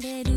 れる